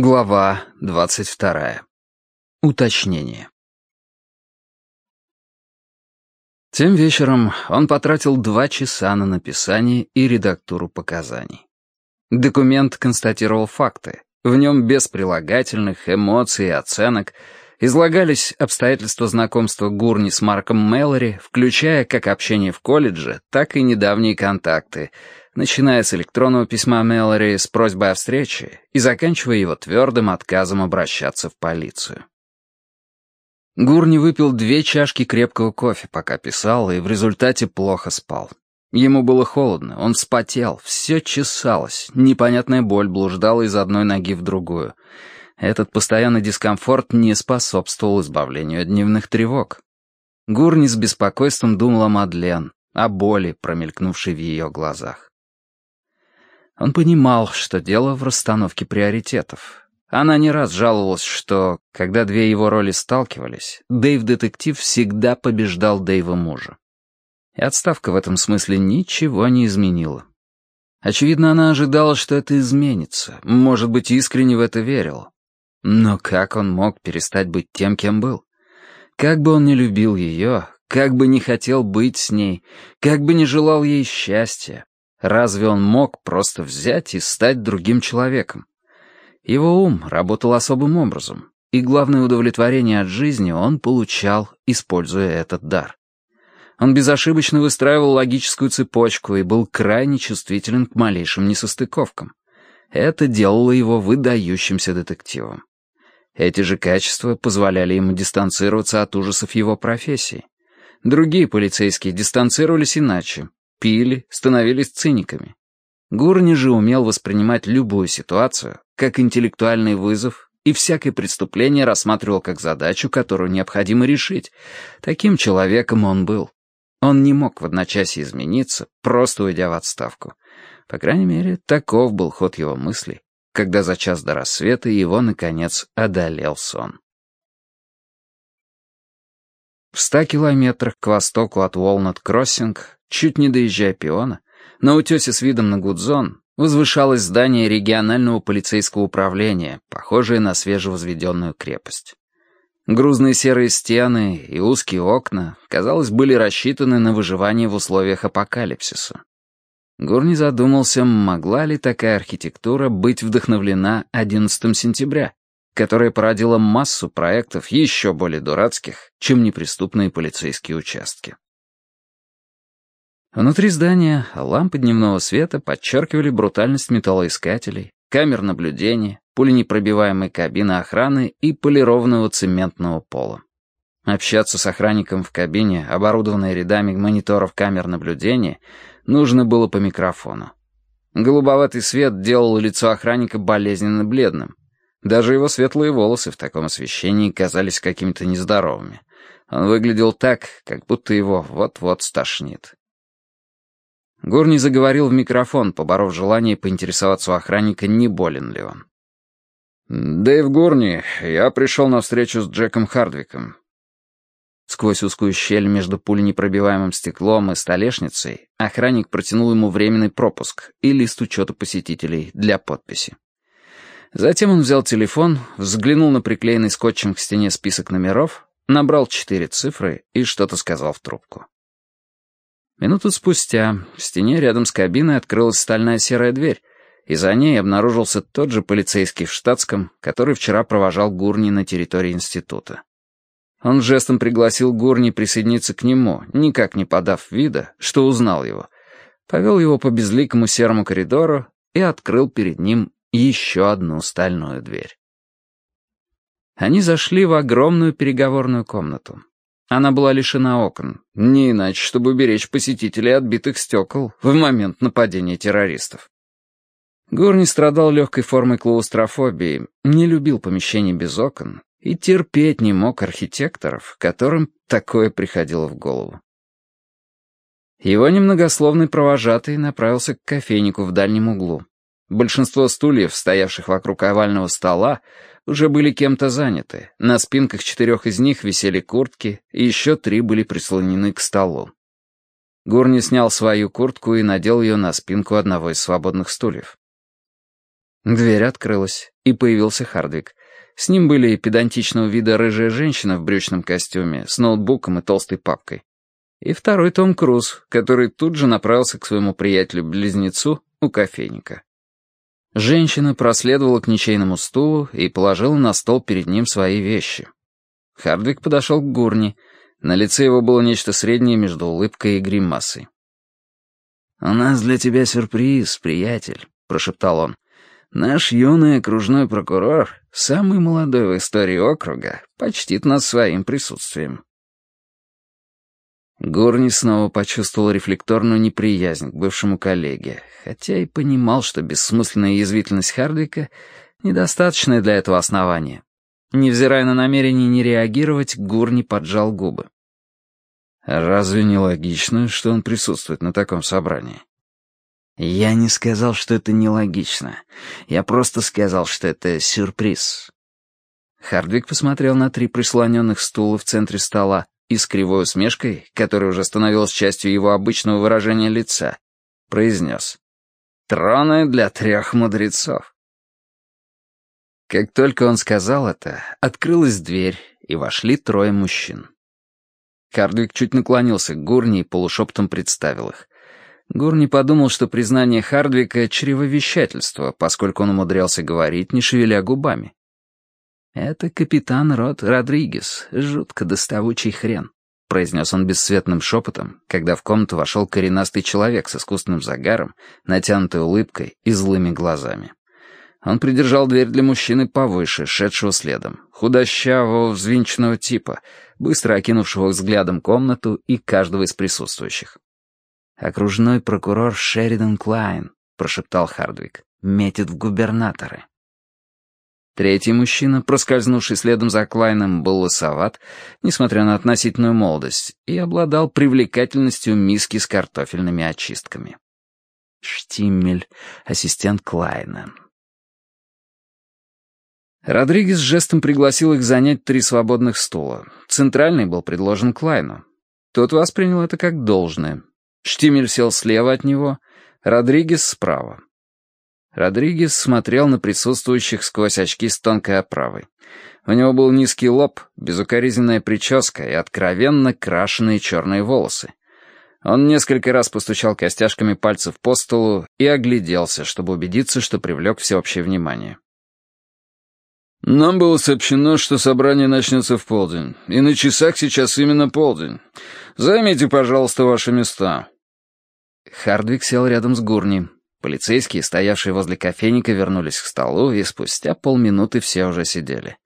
Глава двадцать вторая. Уточнение. Тем вечером он потратил два часа на написание и редактуру показаний. Документ констатировал факты. В нем без прилагательных, эмоций и оценок излагались обстоятельства знакомства Гурни с Марком Мэлори, включая как общение в колледже, так и недавние контакты — начиная с электронного письма Мэлори с просьбой о встрече и заканчивая его твердым отказом обращаться в полицию. Гурни выпил две чашки крепкого кофе, пока писал, и в результате плохо спал. Ему было холодно, он вспотел, все чесалось, непонятная боль блуждала из одной ноги в другую. Этот постоянный дискомфорт не способствовал избавлению от дневных тревог. Гурни с беспокойством думал о Мадлен, о боли, промелькнувшей в ее глазах. Он понимал, что дело в расстановке приоритетов. Она не раз жаловалась, что, когда две его роли сталкивались, Дэйв-детектив всегда побеждал Дэйва мужа. И отставка в этом смысле ничего не изменила. Очевидно, она ожидала, что это изменится, может быть, искренне в это верила. Но как он мог перестать быть тем, кем был? Как бы он не любил ее, как бы не хотел быть с ней, как бы не желал ей счастья, Разве он мог просто взять и стать другим человеком? Его ум работал особым образом, и главное удовлетворение от жизни он получал, используя этот дар. Он безошибочно выстраивал логическую цепочку и был крайне чувствителен к малейшим несостыковкам. Это делало его выдающимся детективом. Эти же качества позволяли ему дистанцироваться от ужасов его профессии. Другие полицейские дистанцировались иначе, пили, становились циниками. Гурни же умел воспринимать любую ситуацию как интеллектуальный вызов и всякое преступление рассматривал как задачу, которую необходимо решить. Таким человеком он был. Он не мог в одночасье измениться, просто уйдя в отставку. По крайней мере, таков был ход его мыслей, когда за час до рассвета его, наконец, одолел сон. В ста километрах к востоку от Уолнат-Кроссинг Чуть не доезжая пиона, на утесе с видом на Гудзон возвышалось здание регионального полицейского управления, похожее на свежевозведенную крепость. Грузные серые стены и узкие окна, казалось, были рассчитаны на выживание в условиях апокалипсиса. Гурни задумался, могла ли такая архитектура быть вдохновлена 11 сентября, которая породила массу проектов еще более дурацких, чем неприступные полицейские участки. Внутри здания лампы дневного света подчеркивали брутальность металлоискателей, камер наблюдения, пуленепробиваемой кабины охраны и полированного цементного пола. Общаться с охранником в кабине, оборудованной рядами мониторов камер наблюдения, нужно было по микрофону. Голубоватый свет делал лицо охранника болезненно бледным. Даже его светлые волосы в таком освещении казались какими-то нездоровыми. Он выглядел так, как будто его вот-вот стошнит. Гурни заговорил в микрофон, поборов желание поинтересоваться у охранника, не болен ли он. «Дэйв Гурни, я пришел на встречу с Джеком Хардвиком». Сквозь узкую щель между пуленепробиваемым стеклом и столешницей охранник протянул ему временный пропуск и лист учета посетителей для подписи. Затем он взял телефон, взглянул на приклеенный скотчем к стене список номеров, набрал четыре цифры и что-то сказал в трубку. Минуту спустя в стене рядом с кабиной открылась стальная серая дверь, и за ней обнаружился тот же полицейский в штатском, который вчера провожал Гурни на территории института. Он жестом пригласил Гурни присоединиться к нему, никак не подав вида, что узнал его, повел его по безликому серому коридору и открыл перед ним еще одну стальную дверь. Они зашли в огромную переговорную комнату. Она была лишена окон, не иначе, чтобы уберечь посетителей от битых стекол в момент нападения террористов. Горни страдал легкой формой клаустрофобии, не любил помещений без окон и терпеть не мог архитекторов, которым такое приходило в голову. Его немногословный провожатый направился к кофейнику в дальнем углу. Большинство стульев, стоявших вокруг овального стола, уже были кем-то заняты. На спинках четырех из них висели куртки, и еще три были прислонены к столу. Гурни снял свою куртку и надел ее на спинку одного из свободных стульев. Дверь открылась, и появился Хардвик. С ним были педантичного вида рыжая женщина в брючном костюме, с ноутбуком и толстой папкой. И второй Том Круз, который тут же направился к своему приятелю-близнецу у кофейника. Женщина проследовала к ничейному стулу и положила на стол перед ним свои вещи. Хардвик подошел к Гурни. На лице его было нечто среднее между улыбкой и гримасой. «У нас для тебя сюрприз, приятель», — прошептал он. «Наш юный окружной прокурор, самый молодой в истории округа, почтит нас своим присутствием». Горни снова почувствовал рефлекторную неприязнь к бывшему коллеге, хотя и понимал, что бессмысленная язвительность Хардвика — недостаточное для этого основания. Невзирая на намерение не реагировать, Гурни поджал губы. Разве не логично, что он присутствует на таком собрании? Я не сказал, что это нелогично. Я просто сказал, что это сюрприз. Хардвик посмотрел на три прислоненных стула в центре стола и с кривой усмешкой, которая уже становилась частью его обычного выражения лица, произнес. «Троны для трех мудрецов». Как только он сказал это, открылась дверь, и вошли трое мужчин. Хардвик чуть наклонился к Гурни и полушептом представил их. Гурни подумал, что признание Хардвика — чревовещательство, поскольку он умудрялся говорить, не шевеля губами. «Это капитан Рот Родригес, жутко доставучий хрен», — произнес он бесцветным шепотом, когда в комнату вошел коренастый человек с искусственным загаром, натянутой улыбкой и злыми глазами. Он придержал дверь для мужчины повыше, шедшего следом, худощавого, взвинченного типа, быстро окинувшего взглядом комнату и каждого из присутствующих. «Окружной прокурор Шеридан Клайн», — прошептал Хардвик, — «метит в губернаторы». Третий мужчина, проскользнувший следом за Клайном, был лысоват, несмотря на относительную молодость, и обладал привлекательностью миски с картофельными очистками. Штиммель, ассистент Клайна, Родригес жестом пригласил их занять три свободных стула. Центральный был предложен Клайну. Тот воспринял это как должное. Штимель сел слева от него, Родригес справа. Родригес смотрел на присутствующих сквозь очки с тонкой оправой. У него был низкий лоб, безукоризненная прическа и откровенно крашеные черные волосы. Он несколько раз постучал костяшками пальцев по столу и огляделся, чтобы убедиться, что привлек всеобщее внимание. «Нам было сообщено, что собрание начнется в полдень, и на часах сейчас именно полдень. Займите, пожалуйста, ваши места». Хардвик сел рядом с Гурни. Полицейские, стоявшие возле кофейника, вернулись к столу, и спустя полминуты все уже сидели.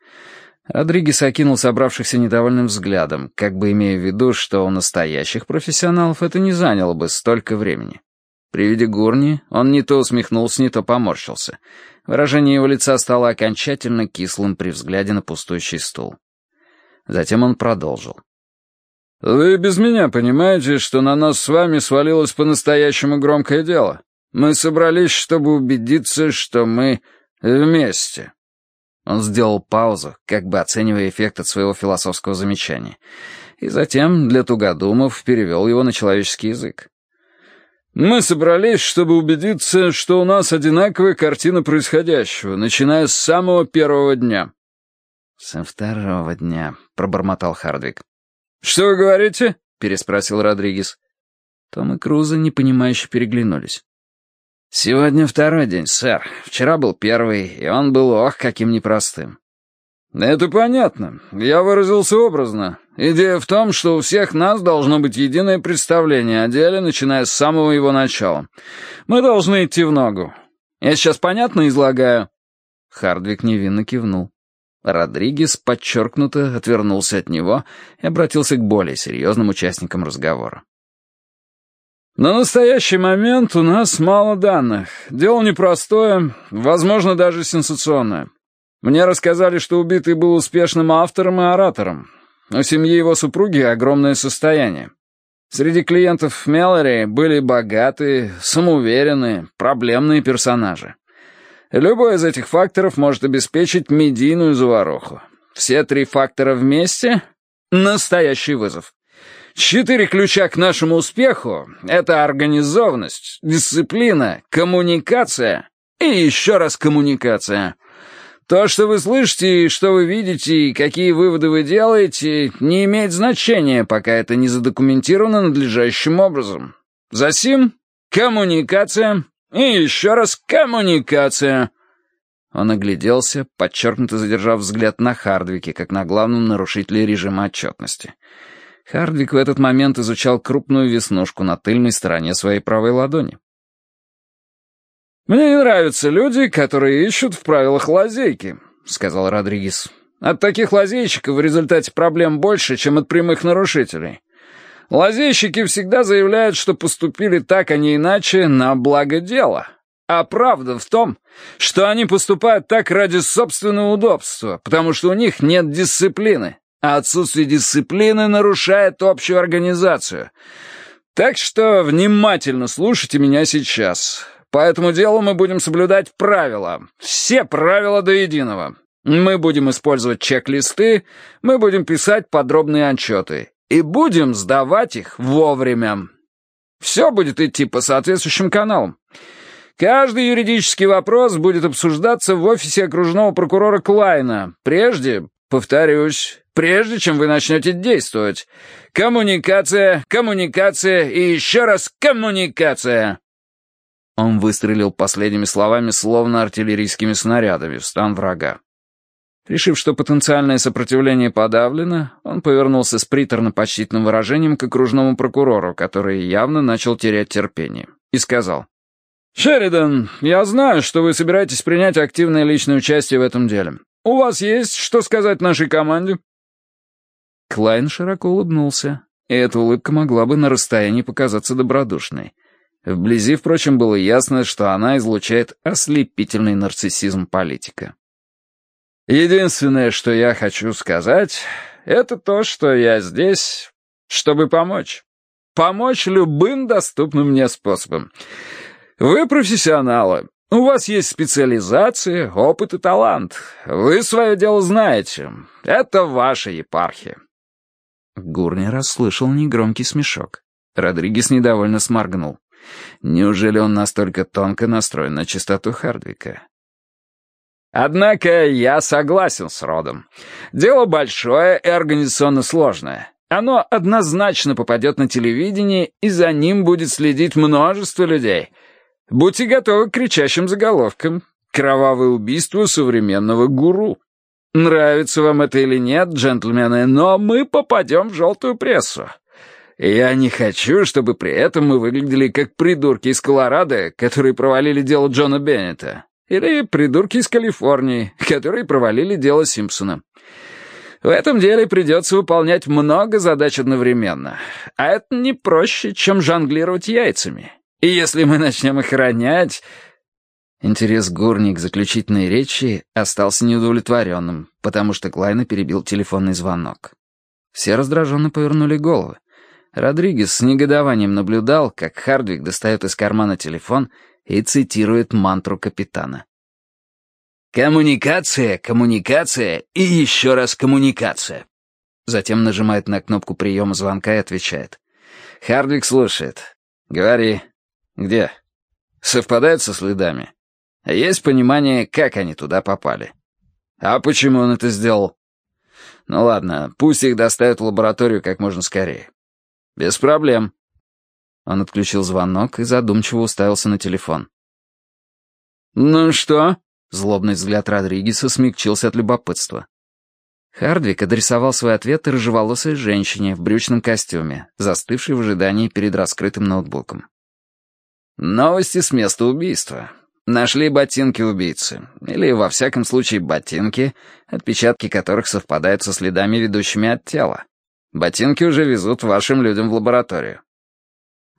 Родригес окинул собравшихся недовольным взглядом, как бы имея в виду, что у настоящих профессионалов это не заняло бы столько времени. При виде Гурни он не то усмехнулся, не то поморщился — Выражение его лица стало окончательно кислым при взгляде на пустующий стул. Затем он продолжил. «Вы без меня понимаете, что на нас с вами свалилось по-настоящему громкое дело. Мы собрались, чтобы убедиться, что мы вместе». Он сделал паузу, как бы оценивая эффект от своего философского замечания, и затем, для тугодумов, перевел его на человеческий язык. Мы собрались, чтобы убедиться, что у нас одинаковая картина происходящего, начиная с самого первого дня». «Со второго дня», — пробормотал Хардвик. «Что вы говорите?» — переспросил Родригес. Том и Круза непонимающе переглянулись. «Сегодня второй день, сэр. Вчера был первый, и он был ох, каким непростым. «Это понятно. Я выразился образно. Идея в том, что у всех нас должно быть единое представление о деле, начиная с самого его начала. Мы должны идти в ногу. Я сейчас понятно излагаю?» Хардвик невинно кивнул. Родригес подчеркнуто отвернулся от него и обратился к более серьезным участникам разговора. «На настоящий момент у нас мало данных. Дело непростое, возможно, даже сенсационное. Мне рассказали, что убитый был успешным автором и оратором. У семьи его супруги огромное состояние. Среди клиентов Мелори были богатые, самоуверенные, проблемные персонажи. Любой из этих факторов может обеспечить медийную заваруху. Все три фактора вместе — настоящий вызов. Четыре ключа к нашему успеху — это организованность, дисциплина, коммуникация и еще раз коммуникация. То, что вы слышите, что вы видите, и какие выводы вы делаете, не имеет значения, пока это не задокументировано надлежащим образом. Засим — коммуникация, и еще раз коммуникация. Он огляделся, подчеркнуто задержав взгляд на Хардвике, как на главном нарушителе режима отчетности. Хардвик в этот момент изучал крупную веснушку на тыльной стороне своей правой ладони. «Мне не нравятся люди, которые ищут в правилах лазейки», — сказал Родригес. «От таких лазейщиков в результате проблем больше, чем от прямых нарушителей. Лазейщики всегда заявляют, что поступили так, а не иначе, на благо дела. А правда в том, что они поступают так ради собственного удобства, потому что у них нет дисциплины, а отсутствие дисциплины нарушает общую организацию. Так что внимательно слушайте меня сейчас. По этому делу мы будем соблюдать правила. Все правила до единого. Мы будем использовать чек-листы, мы будем писать подробные отчеты. И будем сдавать их вовремя. Все будет идти по соответствующим каналам. Каждый юридический вопрос будет обсуждаться в офисе окружного прокурора Клайна. Прежде, повторюсь, прежде чем вы начнете действовать. Коммуникация, коммуникация и еще раз коммуникация. Он выстрелил последними словами, словно артиллерийскими снарядами, в стан врага. Решив, что потенциальное сопротивление подавлено, он повернулся с приторно-почтительным выражением к окружному прокурору, который явно начал терять терпение, и сказал. «Шеридан, я знаю, что вы собираетесь принять активное личное участие в этом деле. У вас есть что сказать нашей команде?» Клайн широко улыбнулся, и эта улыбка могла бы на расстоянии показаться добродушной. Вблизи, впрочем, было ясно, что она излучает ослепительный нарциссизм политика. «Единственное, что я хочу сказать, это то, что я здесь, чтобы помочь. Помочь любым доступным мне способом. Вы профессионалы, у вас есть специализация, опыт и талант. Вы свое дело знаете. Это ваша епархия». Гурни расслышал негромкий смешок. Родригес недовольно сморгнул. Неужели он настолько тонко настроен на чистоту Хардвика? Однако я согласен с Родом. Дело большое и организационно сложное. Оно однозначно попадет на телевидение, и за ним будет следить множество людей. Будьте готовы к кричащим заголовкам. Кровавое убийство современного гуру. Нравится вам это или нет, джентльмены, но мы попадем в желтую прессу. Я не хочу, чтобы при этом мы выглядели как придурки из Колорадо, которые провалили дело Джона Беннета. Или придурки из Калифорнии, которые провалили дело Симпсона. В этом деле придется выполнять много задач одновременно. А это не проще, чем жонглировать яйцами. И если мы начнем их ронять... Интерес Гурни к заключительной речи остался неудовлетворенным, потому что Клайна перебил телефонный звонок. Все раздраженно повернули головы. Родригес с негодованием наблюдал, как Хардвик достает из кармана телефон и цитирует мантру капитана. «Коммуникация, коммуникация и еще раз коммуникация». Затем нажимает на кнопку приема звонка и отвечает. Хардвик слушает. «Говори. Где? Совпадает со следами? Есть понимание, как они туда попали? А почему он это сделал? Ну ладно, пусть их доставят в лабораторию как можно скорее. «Без проблем». Он отключил звонок и задумчиво уставился на телефон. «Ну что?» — злобный взгляд Родригеса смягчился от любопытства. Хардвик адресовал свой ответ рыжеволосой женщине в брючном костюме, застывшей в ожидании перед раскрытым ноутбуком. «Новости с места убийства. Нашли ботинки убийцы. Или, во всяком случае, ботинки, отпечатки которых совпадают со следами, ведущими от тела. Ботинки уже везут вашим людям в лабораторию».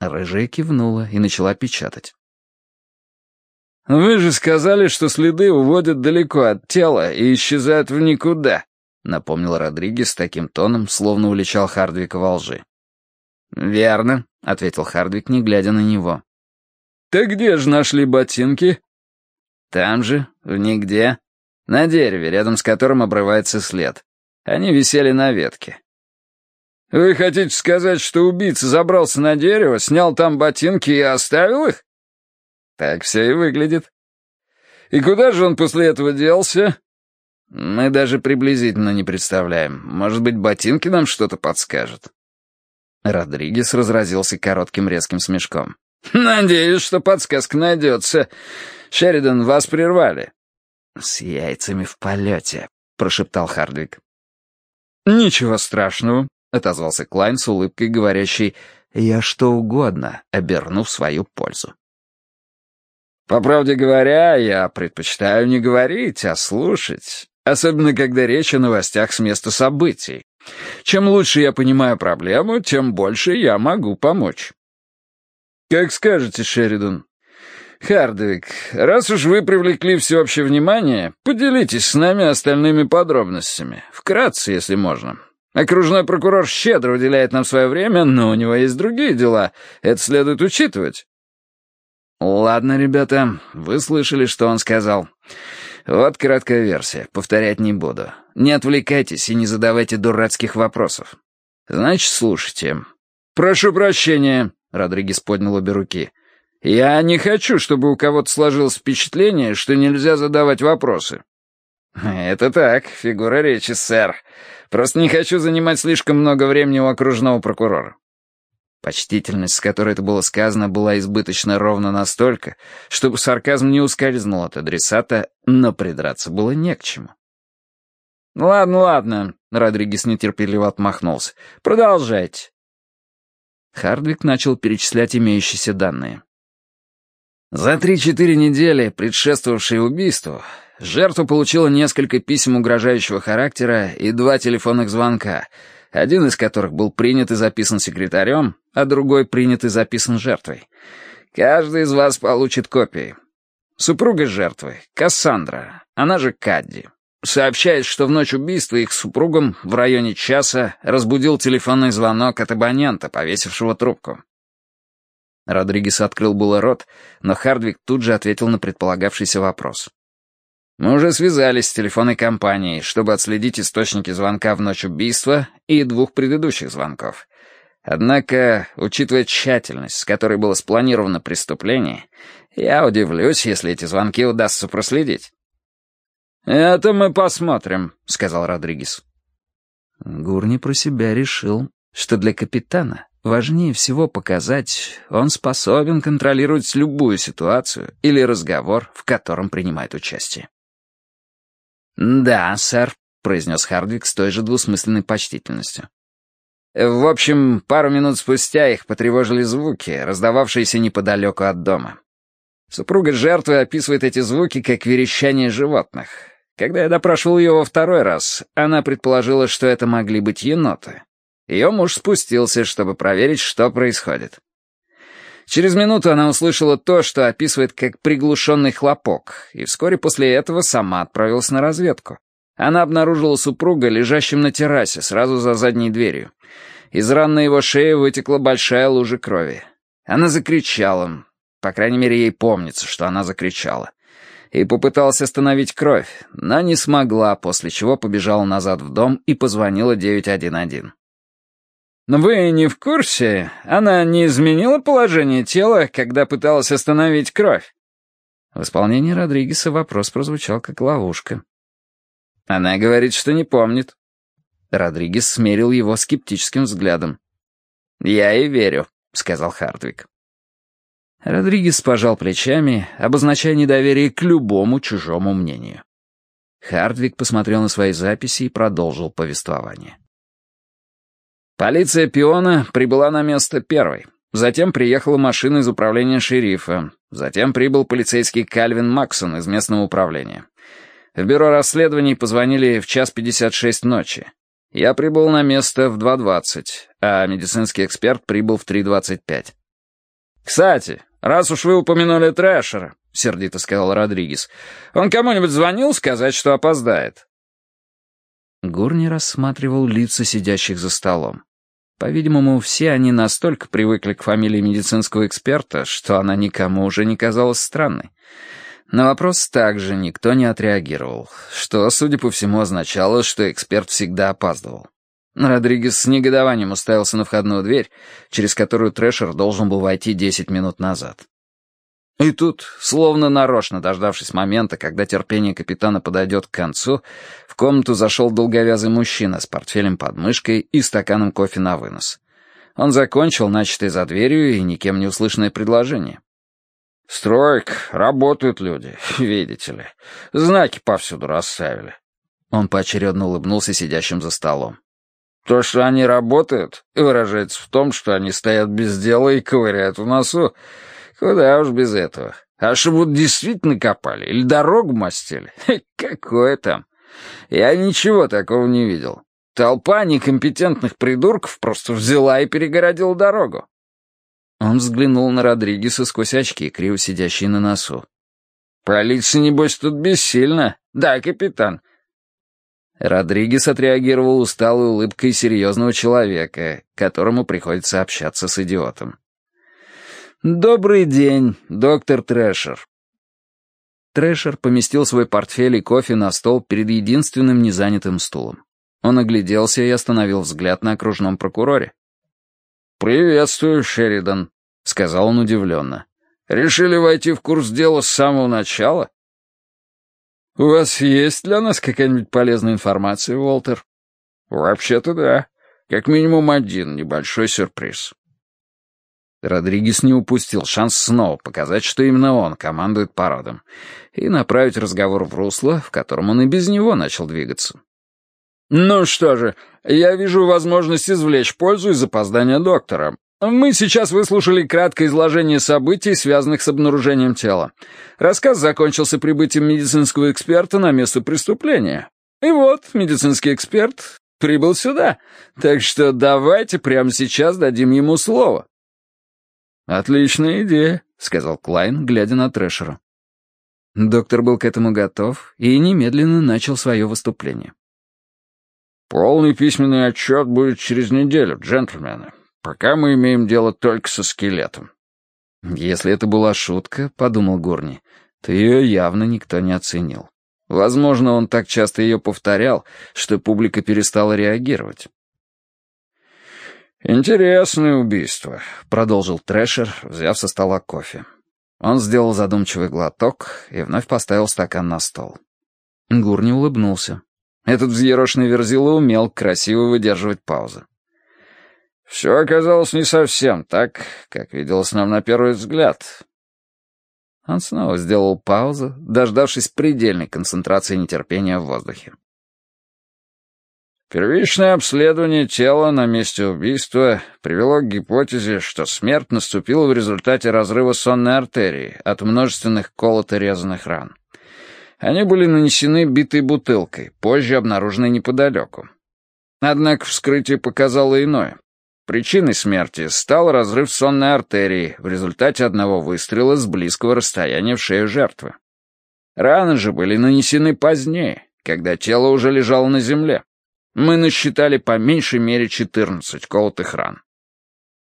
Рыжая кивнула и начала печатать. «Вы же сказали, что следы уводят далеко от тела и исчезают в никуда», напомнил Родригес таким тоном, словно уличал Хардвика во лжи. «Верно», — ответил Хардвик, не глядя на него. «Так где же нашли ботинки?» «Там же, в нигде. На дереве, рядом с которым обрывается след. Они висели на ветке. «Вы хотите сказать, что убийца забрался на дерево, снял там ботинки и оставил их?» «Так все и выглядит». И куда же он после этого делся?» «Мы даже приблизительно не представляем. Может быть, ботинки нам что-то подскажут?» Родригес разразился коротким резким смешком. «Надеюсь, что подсказка найдется. Шеридан, вас прервали». «С яйцами в полете», — прошептал Хардвик. «Ничего страшного», — отозвался Клайн с улыбкой, говорящей «я что угодно», обернув свою пользу. «По правде говоря, я предпочитаю не говорить, а слушать, особенно когда речь о новостях с места событий. Чем лучше я понимаю проблему, тем больше я могу помочь». «Как скажете, Шеридан. Хардвик, раз уж вы привлекли всеобщее внимание, поделитесь с нами остальными подробностями. Вкратце, если можно. Окружной прокурор щедро уделяет нам свое время, но у него есть другие дела. Это следует учитывать». «Ладно, ребята, вы слышали, что он сказал. Вот краткая версия, повторять не буду. Не отвлекайтесь и не задавайте дурацких вопросов. Значит, слушайте». «Прошу прощения», — Родригес поднял обе руки. «Я не хочу, чтобы у кого-то сложилось впечатление, что нельзя задавать вопросы». «Это так, фигура речи, сэр. Просто не хочу занимать слишком много времени у окружного прокурора». Почтительность, с которой это было сказано, была избыточно ровно настолько, чтобы сарказм не ускользнул от адресата, но придраться было не к чему. «Ладно, ладно», — Родригес нетерпеливо отмахнулся. «Продолжайте». Хардвик начал перечислять имеющиеся данные. За три-четыре недели, предшествовавшие убийству, жертва получила несколько писем угрожающего характера и два телефонных звонка, один из которых был принят и записан секретарем, а другой принят и записан жертвой. Каждый из вас получит копии. Супруга жертвы, Кассандра, она же Кадди, сообщает, что в ночь убийства их супругом в районе часа разбудил телефонный звонок от абонента, повесившего трубку. Родригес открыл было рот, но Хардвик тут же ответил на предполагавшийся вопрос. «Мы уже связались с телефонной компанией, чтобы отследить источники звонка в ночь убийства и двух предыдущих звонков. Однако, учитывая тщательность, с которой было спланировано преступление, я удивлюсь, если эти звонки удастся проследить». «Это мы посмотрим», — сказал Родригес. Гурни про себя решил, что для капитана Важнее всего показать, он способен контролировать любую ситуацию или разговор, в котором принимает участие. «Да, сэр», — произнес Хардвик с той же двусмысленной почтительностью. В общем, пару минут спустя их потревожили звуки, раздававшиеся неподалеку от дома. Супруга жертвы описывает эти звуки как верещание животных. Когда я допрашивал ее во второй раз, она предположила, что это могли быть еноты. Ее муж спустился, чтобы проверить, что происходит. Через минуту она услышала то, что описывает как приглушенный хлопок, и вскоре после этого сама отправилась на разведку. Она обнаружила супруга лежащим на террасе, сразу за задней дверью. Из ран на его шее вытекла большая лужа крови. Она закричала, по крайней мере, ей помнится, что она закричала, и попыталась остановить кровь, но не смогла, после чего побежала назад в дом и позвонила 911. Но вы не в курсе? Она не изменила положение тела, когда пыталась остановить кровь?» В исполнении Родригеса вопрос прозвучал как ловушка. «Она говорит, что не помнит». Родригес смерил его скептическим взглядом. «Я и верю», — сказал Хартвик. Родригес пожал плечами, обозначая недоверие к любому чужому мнению. Хардвик посмотрел на свои записи и продолжил повествование. Полиция Пиона прибыла на место первой. Затем приехала машина из управления шерифа. Затем прибыл полицейский Кальвин Максон из местного управления. В бюро расследований позвонили в час пятьдесят шесть ночи. Я прибыл на место в 2.20, а медицинский эксперт прибыл в 3.25. «Кстати, раз уж вы упомянули Трэшера», — сердито сказал Родригес, «он кому-нибудь звонил сказать, что опоздает?» Гурни рассматривал лица сидящих за столом. По-видимому, все они настолько привыкли к фамилии медицинского эксперта, что она никому уже не казалась странной. На вопрос также никто не отреагировал, что, судя по всему, означало, что эксперт всегда опаздывал. Родригес с негодованием уставился на входную дверь, через которую Трэшер должен был войти 10 минут назад. И тут, словно нарочно дождавшись момента, когда терпение капитана подойдет к концу, в комнату зашел долговязый мужчина с портфелем под мышкой и стаканом кофе на вынос. Он закончил начатое за дверью и никем не услышанное предложение. «Стройк, работают люди, видите ли. Знаки повсюду расставили». Он поочередно улыбнулся сидящим за столом. То, что они работают, выражается в том, что они стоят без дела и ковыряют в носу. Куда уж без этого. А что вот действительно копали или дорогу мастили? Какое там? Я ничего такого не видел. Толпа некомпетентных придурков просто взяла и перегородила дорогу. Он взглянул на Родригеса сквозь очки, криво сидящие на носу. «Полиция, небось, тут бессильна. Да, капитан. Родригес отреагировал усталой улыбкой серьезного человека, которому приходится общаться с идиотом. «Добрый день, доктор Трэшер». Трэшер поместил свой портфель и кофе на стол перед единственным незанятым стулом. Он огляделся и остановил взгляд на окружном прокуроре. «Приветствую, Шеридан», — сказал он удивленно. «Решили войти в курс дела с самого начала?» «У вас есть для нас какая-нибудь полезная информация, Уолтер?» «Вообще-то да. Как минимум один небольшой сюрприз». Родригес не упустил шанс снова показать, что именно он командует парадом, и направить разговор в русло, в котором он и без него начал двигаться. «Ну что же, я вижу возможность извлечь пользу из опоздания доктора. Мы сейчас выслушали краткое изложение событий, связанных с обнаружением тела. Рассказ закончился прибытием медицинского эксперта на место преступления. И вот медицинский эксперт прибыл сюда. Так что давайте прямо сейчас дадим ему слово. «Отличная идея», — сказал Клайн, глядя на Трэшера. Доктор был к этому готов и немедленно начал свое выступление. «Полный письменный отчет будет через неделю, джентльмены. Пока мы имеем дело только со скелетом». «Если это была шутка», — подумал Горни, — то ее явно никто не оценил. Возможно, он так часто ее повторял, что публика перестала реагировать. «Интересное убийство», — продолжил Трэшер, взяв со стола кофе. Он сделал задумчивый глоток и вновь поставил стакан на стол. Гурни улыбнулся. Этот взъерошенный верзила умел красиво выдерживать паузы. Все оказалось не совсем так, как виделось нам на первый взгляд. Он снова сделал паузу, дождавшись предельной концентрации нетерпения в воздухе. Первичное обследование тела на месте убийства привело к гипотезе, что смерть наступила в результате разрыва сонной артерии от множественных колото-резанных ран. Они были нанесены битой бутылкой, позже обнаруженной неподалеку. Однако вскрытие показало иное. Причиной смерти стал разрыв сонной артерии в результате одного выстрела с близкого расстояния в шею жертвы. Раны же были нанесены позднее, когда тело уже лежало на земле. Мы насчитали по меньшей мере 14 колотых ран.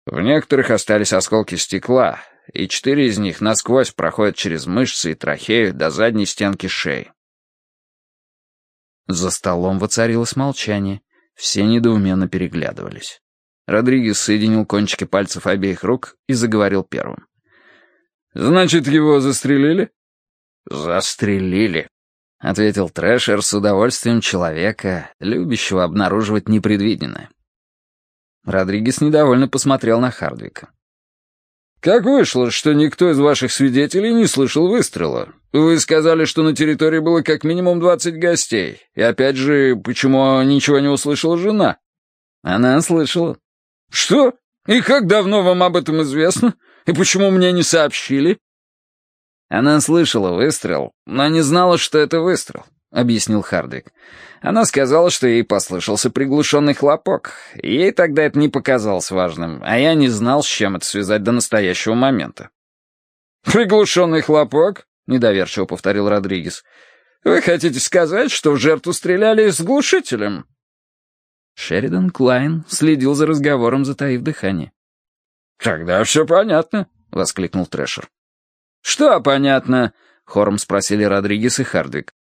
В некоторых остались осколки стекла, и четыре из них насквозь проходят через мышцы и трахею до задней стенки шеи. За столом воцарилось молчание, все недоуменно переглядывались. Родригес соединил кончики пальцев обеих рук и заговорил первым. «Значит, его застрелили?» «Застрелили», — ответил Трэшер с удовольствием человека, любящего обнаруживать непредвиденное. Родригес недовольно посмотрел на Хардвика. «Как вышло, что никто из ваших свидетелей не слышал выстрела? Вы сказали, что на территории было как минимум двадцать гостей. И опять же, почему ничего не услышала жена?» «Она слышала», «Что? И как давно вам об этом известно? И почему мне не сообщили?» «Она слышала выстрел, но не знала, что это выстрел», — объяснил Хардвик. Она сказала, что ей послышался приглушенный хлопок. Ей тогда это не показалось важным, а я не знал, с чем это связать до настоящего момента. «Приглушенный хлопок?» — недоверчиво повторил Родригес. «Вы хотите сказать, что в жертву стреляли с глушителем?» Шеридан Клайн следил за разговором, затаив дыхание. «Тогда все понятно», — воскликнул Трэшер. «Что понятно?» — хором спросили Родригес и Хардвик.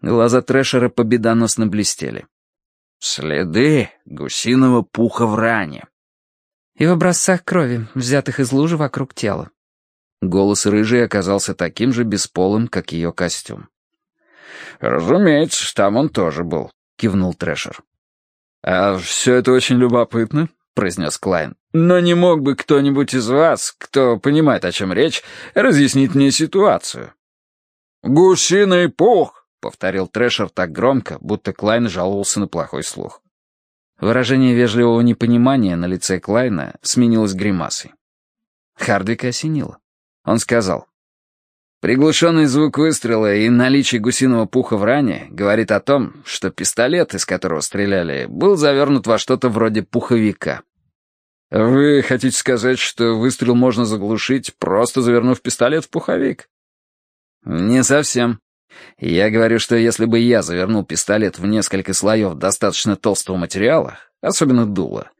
Глаза Трэшера победоносно блестели. «Следы гусиного пуха в ране». «И в образцах крови, взятых из лужи вокруг тела». Голос рыжей оказался таким же бесполым, как ее костюм. «Разумеется, там он тоже был», — кивнул Трэшер. «А все это очень любопытно», — произнес Клайн. «Но не мог бы кто-нибудь из вас, кто понимает, о чем речь, разъяснить мне ситуацию?» «Гусиный пух!» — повторил Трэшер так громко, будто Клайн жаловался на плохой слух. Выражение вежливого непонимания на лице Клайна сменилось гримасой. Хардвика осенило. Он сказал, «Приглушенный звук выстрела и наличие гусиного пуха в ране говорит о том, что пистолет, из которого стреляли, был завернут во что-то вроде пуховика». «Вы хотите сказать, что выстрел можно заглушить, просто завернув пистолет в пуховик?» «Не совсем. Я говорю, что если бы я завернул пистолет в несколько слоев достаточно толстого материала, особенно дула,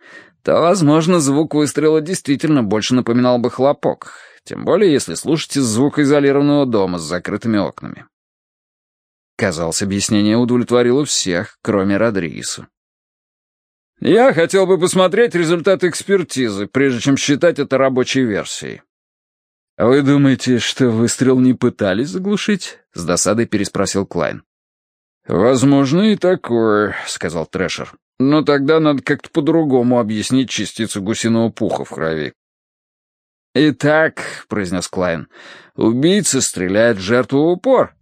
то, возможно, звук выстрела действительно больше напоминал бы хлопок, тем более если слушать из звукоизолированного дома с закрытыми окнами. Казалось, объяснение удовлетворило всех, кроме Родригеса. «Я хотел бы посмотреть результат экспертизы, прежде чем считать это рабочей версией». «Вы думаете, что выстрел не пытались заглушить?» — с досадой переспросил Клайн. «Возможно и такое», — сказал Трэшер. Но тогда надо как-то по-другому объяснить частицу гусиного пуха в крови. «Итак», — произнес Клайн, — «убийца стреляет в жертву в упор».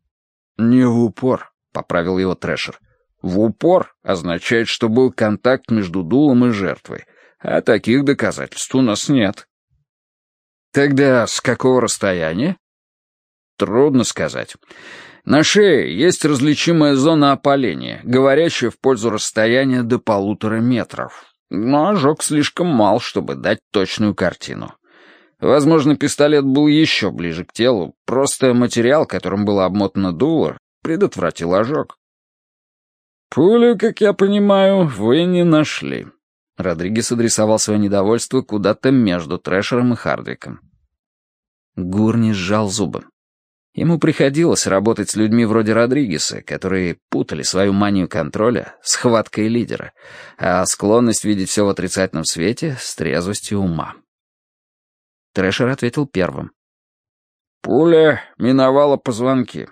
«Не в упор», — поправил его Трэшер. «В упор означает, что был контакт между дулом и жертвой, а таких доказательств у нас нет». «Тогда с какого расстояния?» «Трудно сказать. На шее есть различимая зона опаления, говорящая в пользу расстояния до полутора метров. Но ожог слишком мал, чтобы дать точную картину. Возможно, пистолет был еще ближе к телу, просто материал, которым было обмотано дуло, предотвратил ожог. «Пулю, как я понимаю, вы не нашли». Родригес адресовал свое недовольство куда-то между Трэшером и Хардвиком. Гурни сжал зубы. Ему приходилось работать с людьми вроде Родригеса, которые путали свою манию контроля с хваткой лидера, а склонность видеть все в отрицательном свете с трезвостью ума. Трэшер ответил первым. «Пуля миновала позвонки.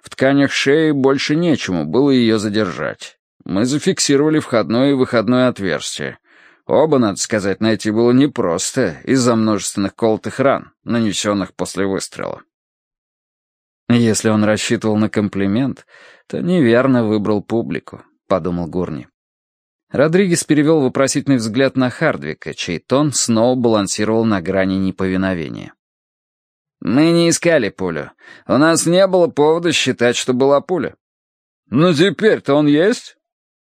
В тканях шеи больше нечему было ее задержать. Мы зафиксировали входное и выходное отверстие. Оба, надо сказать, найти было непросто из-за множественных колотых ран, нанесенных после выстрела. «Если он рассчитывал на комплимент, то неверно выбрал публику», — подумал Гурни. Родригес перевел вопросительный взгляд на Хардвика, чей тон снова балансировал на грани неповиновения. «Мы не искали пулю. У нас не было повода считать, что была пуля». «Но теперь-то он есть?»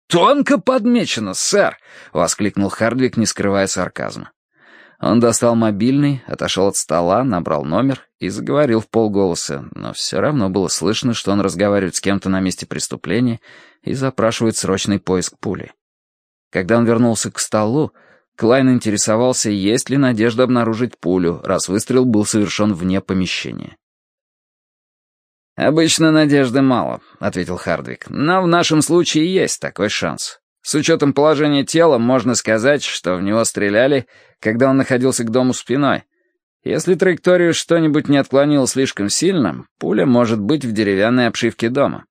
«Тонко подмечено, сэр!» — воскликнул Хардвик, не скрывая сарказма. Он достал мобильный, отошел от стола, набрал номер и заговорил в полголоса, но все равно было слышно, что он разговаривает с кем-то на месте преступления и запрашивает срочный поиск пули. Когда он вернулся к столу, Клайн интересовался, есть ли надежда обнаружить пулю, раз выстрел был совершен вне помещения. «Обычно надежды мало», — ответил Хардвик, «но в нашем случае есть такой шанс. С учетом положения тела можно сказать, что в него стреляли, когда он находился к дому спиной. Если траекторию что-нибудь не отклонило слишком сильно, пуля может быть в деревянной обшивке дома.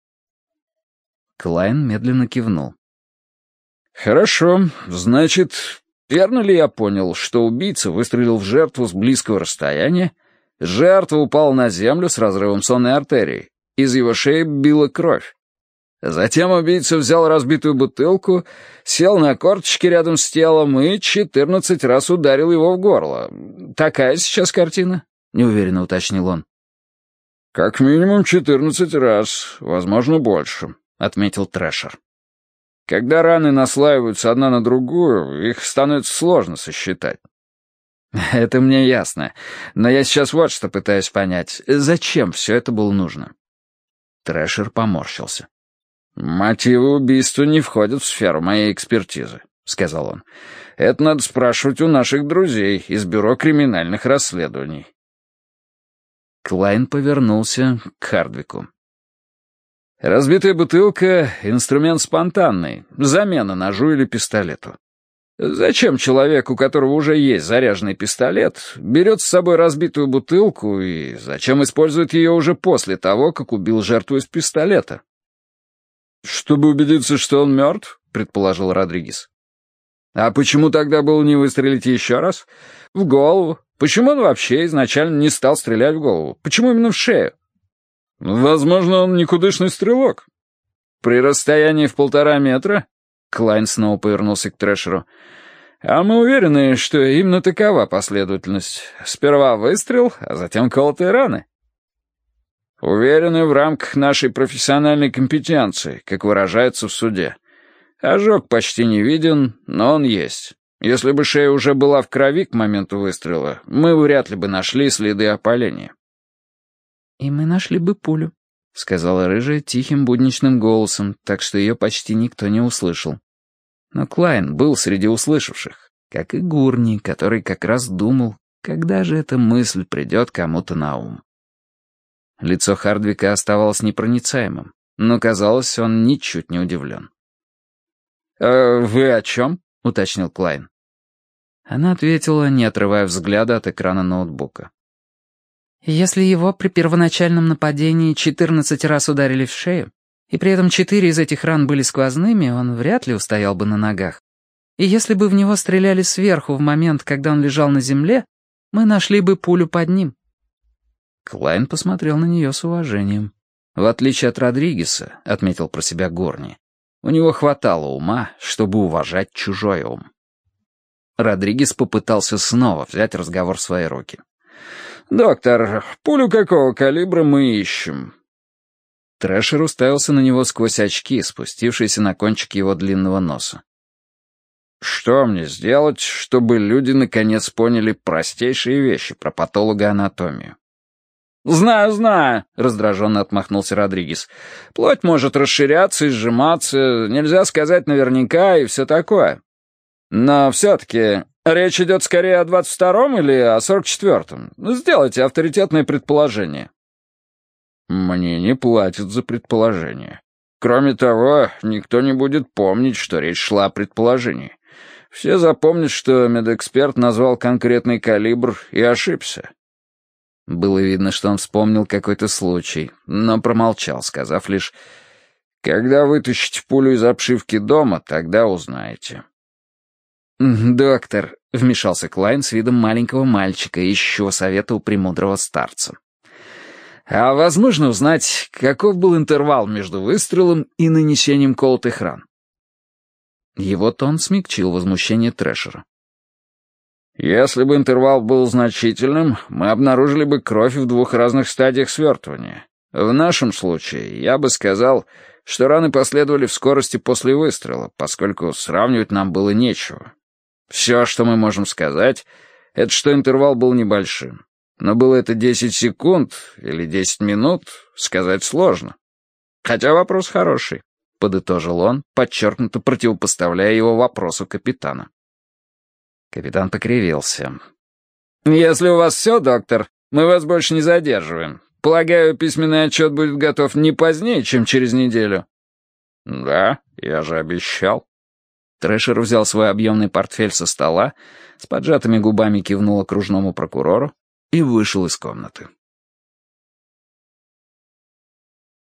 Клайн медленно кивнул. «Хорошо, значит, верно ли я понял, что убийца выстрелил в жертву с близкого расстояния, жертва упала на землю с разрывом сонной артерии, из его шеи била кровь, Затем убийца взял разбитую бутылку, сел на корточки рядом с телом и четырнадцать раз ударил его в горло. Такая сейчас картина? Неуверенно уточнил он. «Как минимум четырнадцать раз, возможно, больше», — отметил Трэшер. «Когда раны наслаиваются одна на другую, их становится сложно сосчитать». «Это мне ясно. Но я сейчас вот что пытаюсь понять. Зачем все это было нужно?» Трэшер поморщился. «Мотивы убийства не входят в сферу моей экспертизы», — сказал он. «Это надо спрашивать у наших друзей из Бюро криминальных расследований». Клайн повернулся к Хардвику. «Разбитая бутылка — инструмент спонтанный, замена ножу или пистолету. Зачем человек, у которого уже есть заряженный пистолет, берет с собой разбитую бутылку и зачем использует ее уже после того, как убил жертву из пистолета? «Чтобы убедиться, что он мертв», — предположил Родригес. «А почему тогда было не выстрелить еще раз? В голову. Почему он вообще изначально не стал стрелять в голову? Почему именно в шею?» «Возможно, он никудышный стрелок». «При расстоянии в полтора метра?» Клайн снова повернулся к Трэшеру. «А мы уверены, что именно такова последовательность. Сперва выстрел, а затем колотые раны». «Уверены в рамках нашей профессиональной компетенции, как выражается в суде. Ожог почти не виден, но он есть. Если бы шея уже была в крови к моменту выстрела, мы вряд ли бы нашли следы опаления». «И мы нашли бы пулю», — сказала рыжая тихим будничным голосом, так что ее почти никто не услышал. Но Клайн был среди услышавших, как и Гурни, который как раз думал, когда же эта мысль придет кому-то на ум. Лицо Хардвика оставалось непроницаемым, но, казалось, он ничуть не удивлен. «Э, «Вы о чем?» — уточнил Клайн. Она ответила, не отрывая взгляда от экрана ноутбука. «Если его при первоначальном нападении 14 раз ударили в шею, и при этом четыре из этих ран были сквозными, он вряд ли устоял бы на ногах. И если бы в него стреляли сверху в момент, когда он лежал на земле, мы нашли бы пулю под ним». Клайн посмотрел на нее с уважением. В отличие от Родригеса, отметил про себя Горни, у него хватало ума, чтобы уважать чужой ум. Родригес попытался снова взять разговор в свои руки. «Доктор, пулю какого калибра мы ищем?» Трэшер уставился на него сквозь очки, спустившиеся на кончик его длинного носа. «Что мне сделать, чтобы люди наконец поняли простейшие вещи про патологоанатомию?» «Знаю, знаю», — раздраженно отмахнулся Родригес. «Плоть может расширяться и сжиматься, нельзя сказать наверняка и все такое. Но все-таки речь идет скорее о двадцать втором или о сорок четвертом. Сделайте авторитетное предположение». Мне не платят за предположение. Кроме того, никто не будет помнить, что речь шла о предположении. Все запомнят, что медэксперт назвал конкретный калибр и ошибся. Было видно, что он вспомнил какой-то случай, но промолчал, сказав лишь «Когда вытащите пулю из обшивки дома, тогда узнаете». «Доктор», — вмешался Клайн с видом маленького мальчика, совета у премудрого старца. А возможно узнать, каков был интервал между выстрелом и нанесением колотых ран? Его тон смягчил возмущение Трэшера. Если бы интервал был значительным, мы обнаружили бы кровь в двух разных стадиях свертывания. В нашем случае я бы сказал, что раны последовали в скорости после выстрела, поскольку сравнивать нам было нечего. Все, что мы можем сказать, это что интервал был небольшим. Но было это 10 секунд или 10 минут, сказать сложно. Хотя вопрос хороший, — подытожил он, подчеркнуто противопоставляя его вопросу капитана. Капитан покривился. «Если у вас все, доктор, мы вас больше не задерживаем. Полагаю, письменный отчет будет готов не позднее, чем через неделю». «Да, я же обещал». Трэшер взял свой объемный портфель со стола, с поджатыми губами кивнул окружному прокурору, и вышел из комнаты.